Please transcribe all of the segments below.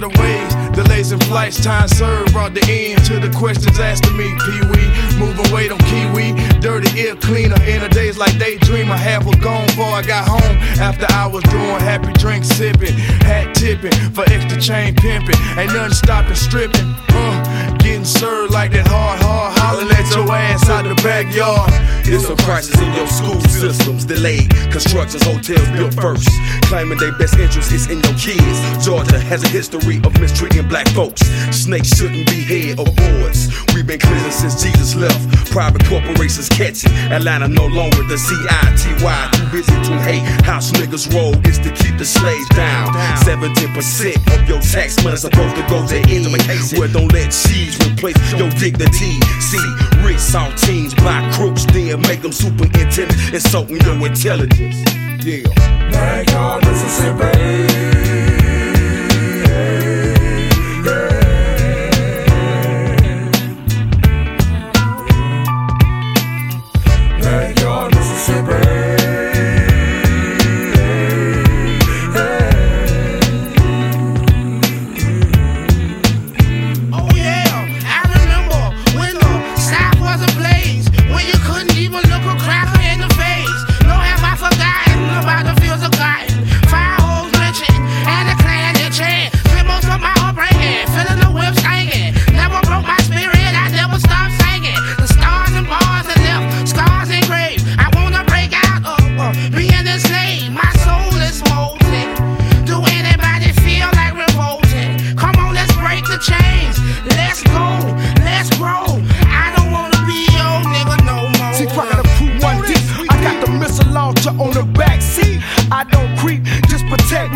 better ways. Delays in flights, time served brought the end to the questions asked of me. Pee Wee, moving weight on Kiwi, dirty ear cleaner. In the days like daydreamer, half was gone before I got home. After I was doing happy drink sipping, hat tipping for extra chain pimping. Ain't nothing stopping stripping. Uh, getting served like that hard, hard, hollering at your ass out the backyard. It's a crisis in your school systems, delayed constructions, hotels built first. Claiming their best interest is in your kids. Georgia has a history of mistreating black folks. Snakes shouldn't be head or boards. We've been cleansing since Jesus left. Private corporations catching. Atlanta no longer the CITY. Too busy to hate. House niggas roll is to keep the slaves down. 17% of your tax money supposed to go to education. Well, don't let cheese replace your dignity. See, rich saltines buy crooks, then make them superintendent, insulting your intelligence. Yeah. Backyard, Mississippi.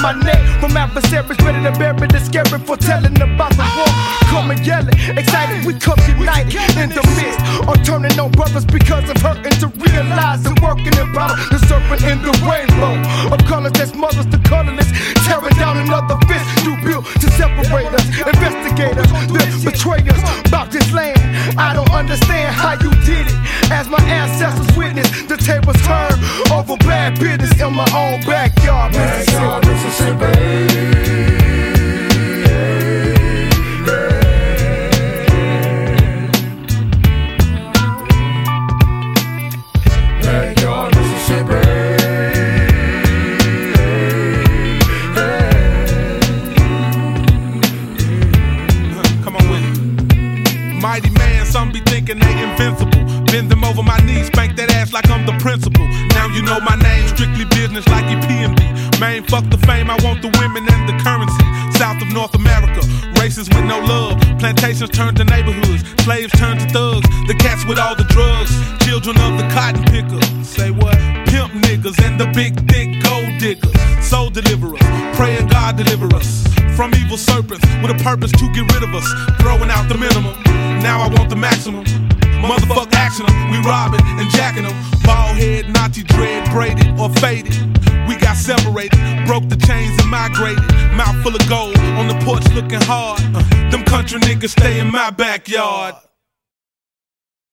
My neck from adversaries ready to bury the for telling about the war. Come and yelling, excited, we come united in the midst of turning on brothers because of hurting to realize and working in power. The serpent in the rainbow of colors that's mothers to colorless, tearing down another fist you built to separate us. Investigators, the betrayers about this land. I don't understand how you did. As my ancestors witnessed, the tables turned over bad business in my own backyard, Backyard, Mississippi. Mississippi. Come on with it. Mighty man, some be thinking they invincible. Bend them over my knees, spank that ass like I'm the principal. Now you know my name, strictly business like EPMD. Man, fuck the fame, I want the women and the currency. South of North America, races with no love. Plantations turn to neighborhoods, slaves turn to thugs. The cats with all the drugs, children of the cotton picker. Say what? Pimp niggas and the big thick gold diggers. Soul deliverers, praying God deliver us from evil serpents with a purpose to get rid of us. Throwing out the minimum, now I want the maximum. Motherfuck action 'em, we robbing and jacking them. Bald head, Nazi dread, braided or faded. We got separated, broke the chains and migrated. Mouth full of gold, on the porch looking hard. Uh, them country niggas stay in my backyard.